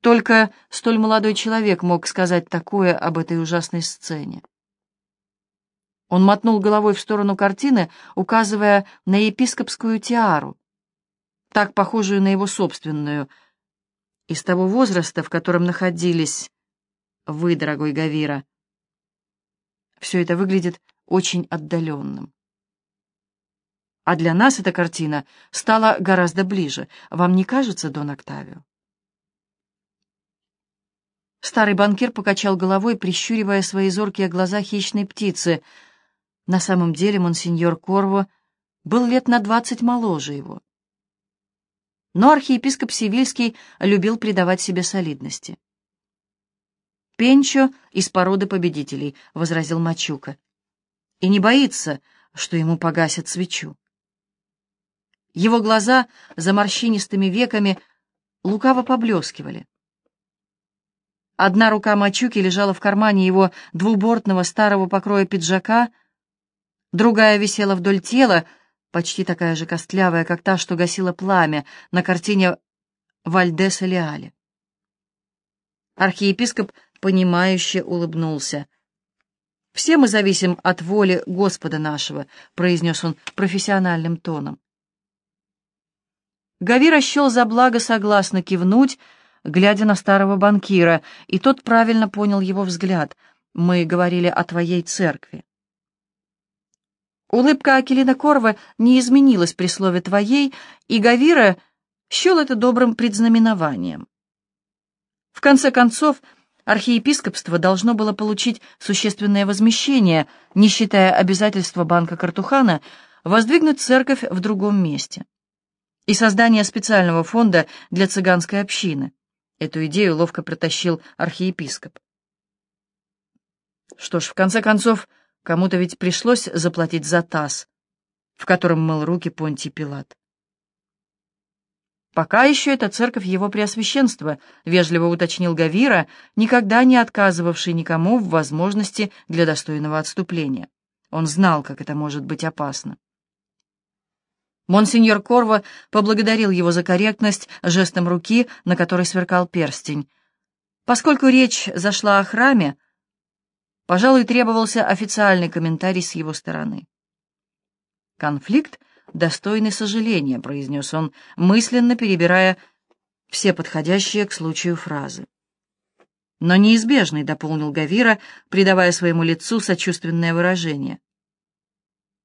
Только столь молодой человек мог сказать такое об этой ужасной сцене. Он мотнул головой в сторону картины, указывая на епископскую тиару, так похожую на его собственную, из того возраста, в котором находились вы, дорогой Гавира. Все это выглядит очень отдаленным. А для нас эта картина стала гораздо ближе. Вам не кажется, Дон Октавио? Старый банкир покачал головой, прищуривая свои зоркие глаза хищной птицы. На самом деле монсеньор Корво был лет на двадцать моложе его. Но архиепископ Сивильский любил придавать себе солидности. «Пенчо из породы победителей», — возразил Мачука. «И не боится, что ему погасят свечу». Его глаза за морщинистыми веками лукаво поблескивали. Одна рука Мачуки лежала в кармане его двубортного старого покроя пиджака, другая висела вдоль тела, почти такая же костлявая, как та, что гасила пламя на картине Вальдеса Леале. Архиепископ, понимающе улыбнулся. «Все мы зависим от воли Господа нашего», — произнес он профессиональным тоном. Гавира счел за благо согласно кивнуть, глядя на старого банкира, и тот правильно понял его взгляд. «Мы говорили о твоей церкви». Улыбка Акелина Корва не изменилась при слове «твоей», и Гавира счел это добрым предзнаменованием. В конце концов, архиепископство должно было получить существенное возмещение, не считая обязательства банка Картухана воздвигнуть церковь в другом месте и создание специального фонда для цыганской общины. Эту идею ловко протащил архиепископ. Что ж, в конце концов, кому-то ведь пришлось заплатить за таз, в котором мыл руки Понтий Пилат. «Пока еще это церковь его преосвященства», — вежливо уточнил Гавира, никогда не отказывавший никому в возможности для достойного отступления. Он знал, как это может быть опасно. Монсеньор Корво поблагодарил его за корректность жестом руки, на которой сверкал перстень. Поскольку речь зашла о храме, пожалуй, требовался официальный комментарий с его стороны. «Конфликт, достойный сожаления», — произнес он, мысленно перебирая все подходящие к случаю фразы. «Но неизбежный», — дополнил Гавира, придавая своему лицу сочувственное выражение.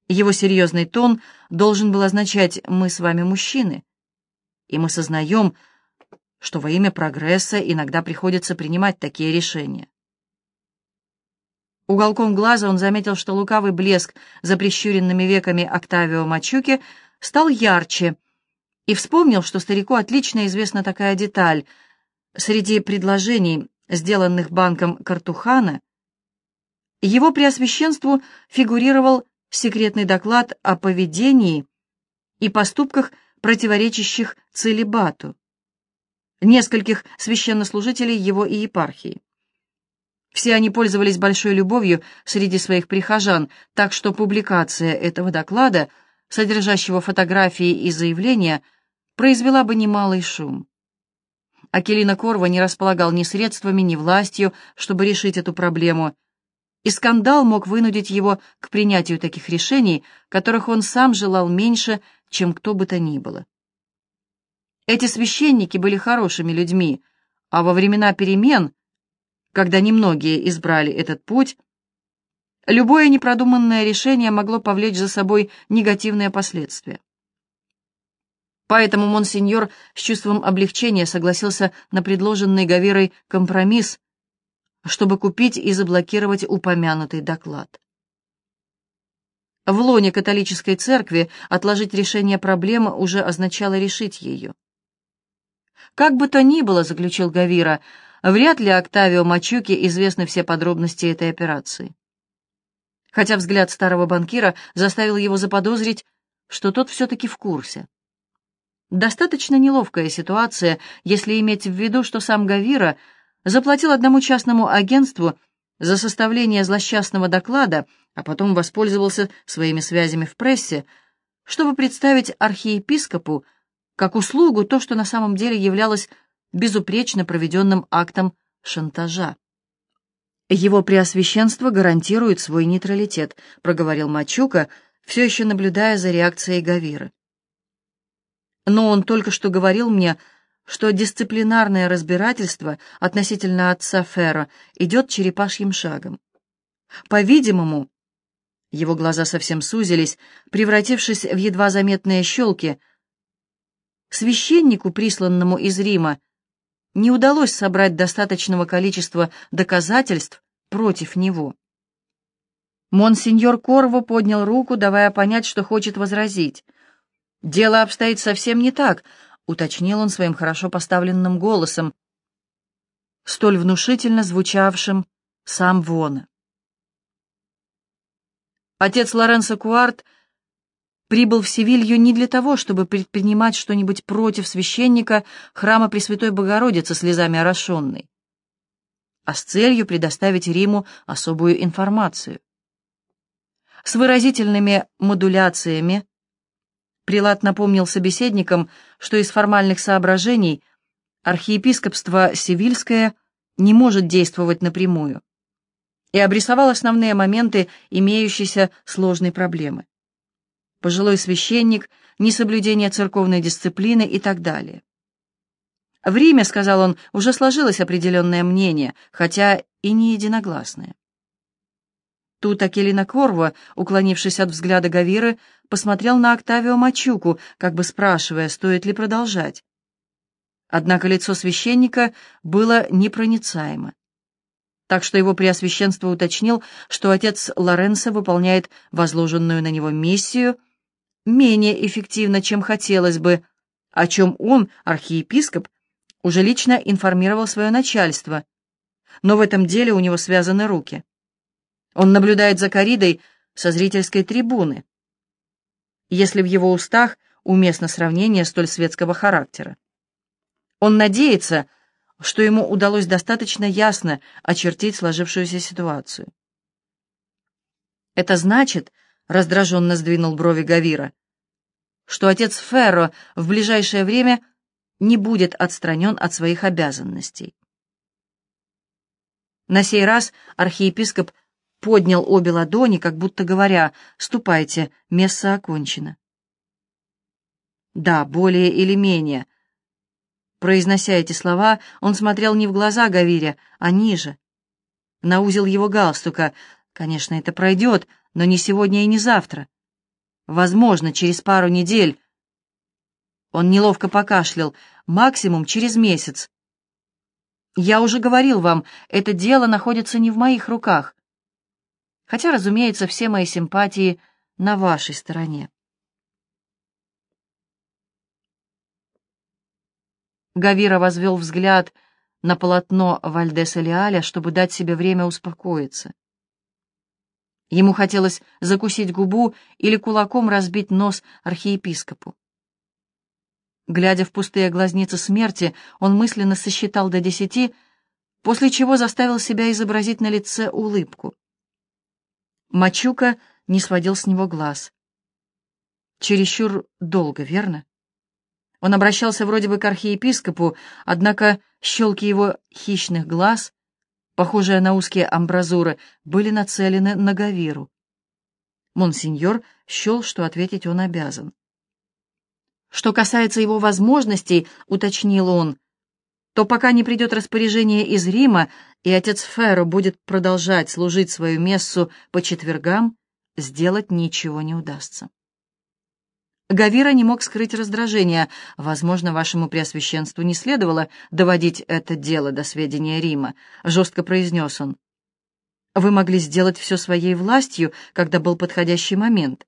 Его серьезный тон должен был означать «мы с вами мужчины», и мы сознаем, что во имя прогресса иногда приходится принимать такие решения. Уголком глаза он заметил, что лукавый блеск за прищуренными веками Октавио Мачуки стал ярче, и вспомнил, что старику отлично известна такая деталь. Среди предложений, сделанных банком Картухана, его преосвященству фигурировал секретный доклад о поведении и поступках, противоречащих целебату, нескольких священнослужителей его и епархии. Все они пользовались большой любовью среди своих прихожан, так что публикация этого доклада, содержащего фотографии и заявления, произвела бы немалый шум. Акелина Корва не располагал ни средствами, ни властью, чтобы решить эту проблему, и скандал мог вынудить его к принятию таких решений, которых он сам желал меньше, чем кто бы то ни было. Эти священники были хорошими людьми, а во времена перемен, когда немногие избрали этот путь, любое непродуманное решение могло повлечь за собой негативные последствия. Поэтому монсеньор с чувством облегчения согласился на предложенный Гаверой компромисс, чтобы купить и заблокировать упомянутый доклад. В лоне католической церкви отложить решение проблемы уже означало решить ее. Как бы то ни было, заключил Гавира, вряд ли Октавио Мачуки известны все подробности этой операции. Хотя взгляд старого банкира заставил его заподозрить, что тот все-таки в курсе. Достаточно неловкая ситуация, если иметь в виду, что сам Гавира заплатил одному частному агентству за составление злосчастного доклада, а потом воспользовался своими связями в прессе, чтобы представить архиепископу как услугу то, что на самом деле являлось безупречно проведенным актом шантажа. «Его преосвященство гарантирует свой нейтралитет», — проговорил Мачука, все еще наблюдая за реакцией Гавиры. «Но он только что говорил мне, что дисциплинарное разбирательство относительно отца Ферро идет черепашьим шагом. По-видимому, его глаза совсем сузились, превратившись в едва заметные щелки. Священнику, присланному из Рима, не удалось собрать достаточного количества доказательств против него. Монсеньор Корво поднял руку, давая понять, что хочет возразить. «Дело обстоит совсем не так», — уточнил он своим хорошо поставленным голосом, столь внушительно звучавшим сам Вона. Отец Лоренцо Куарт прибыл в Севилью не для того, чтобы предпринимать что-нибудь против священника храма Пресвятой Богородицы слезами орошенной, а с целью предоставить Риму особую информацию. С выразительными модуляциями Прилат напомнил собеседникам, что из формальных соображений архиепископство Севильское не может действовать напрямую и обрисовал основные моменты имеющейся сложной проблемы. Пожилой священник, несоблюдение церковной дисциплины и так далее. В Риме, сказал он, уже сложилось определенное мнение, хотя и не единогласное. Тут Акелина Корво, уклонившись от взгляда Гавиры, посмотрел на Октавио Мачуку, как бы спрашивая, стоит ли продолжать. Однако лицо священника было непроницаемо так что его преосвященство уточнил, что отец Лоренцо выполняет возложенную на него миссию менее эффективно, чем хотелось бы, о чем он, архиепископ, уже лично информировал свое начальство. Но в этом деле у него связаны руки. Он наблюдает за коридой со зрительской трибуны, если в его устах уместно сравнение столь светского характера. Он надеется, что ему удалось достаточно ясно очертить сложившуюся ситуацию. «Это значит, — раздраженно сдвинул брови Гавира, — что отец Ферро в ближайшее время не будет отстранен от своих обязанностей». На сей раз архиепископ поднял обе ладони, как будто говоря, «Ступайте, месса окончено». Да, более или менее, Произнося эти слова, он смотрел не в глаза Гавире, а ниже. На узел его галстука. Конечно, это пройдет, но не сегодня и не завтра. Возможно, через пару недель. Он неловко покашлял. Максимум через месяц. Я уже говорил вам, это дело находится не в моих руках. Хотя, разумеется, все мои симпатии на вашей стороне. Гавира возвел взгляд на полотно Вальдеса Лиаля, чтобы дать себе время успокоиться. Ему хотелось закусить губу или кулаком разбить нос архиепископу. Глядя в пустые глазницы смерти, он мысленно сосчитал до десяти, после чего заставил себя изобразить на лице улыбку. Мачука не сводил с него глаз. Чересчур долго, верно? Он обращался вроде бы к архиепископу, однако щелки его хищных глаз, похожие на узкие амбразуры, были нацелены на Гавиру. Монсеньор счел, что ответить он обязан. Что касается его возможностей, уточнил он, то пока не придет распоряжение из Рима, и отец Ферро будет продолжать служить свою мессу по четвергам, сделать ничего не удастся. Гавира не мог скрыть раздражение. Возможно, вашему преосвященству не следовало доводить это дело до сведения Рима, жестко произнес он. Вы могли сделать все своей властью, когда был подходящий момент.